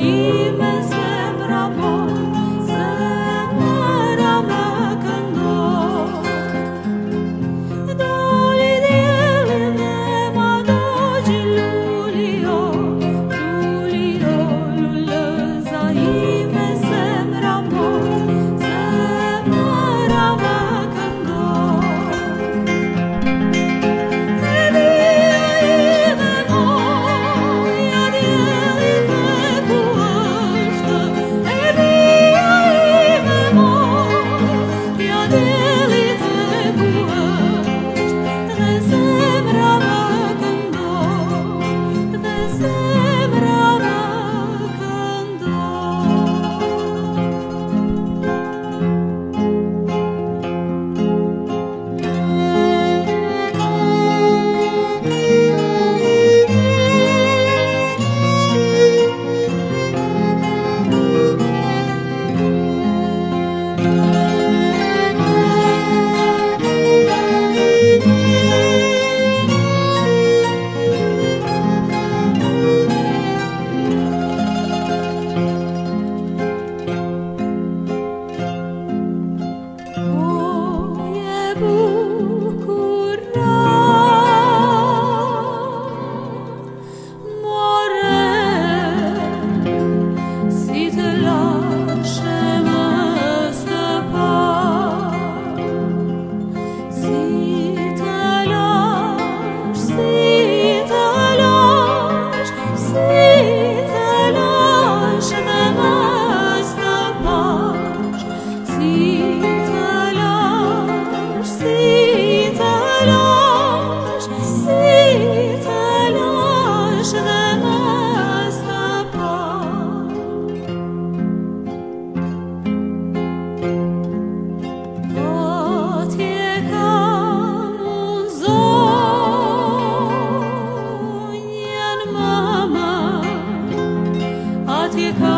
you. 铁盒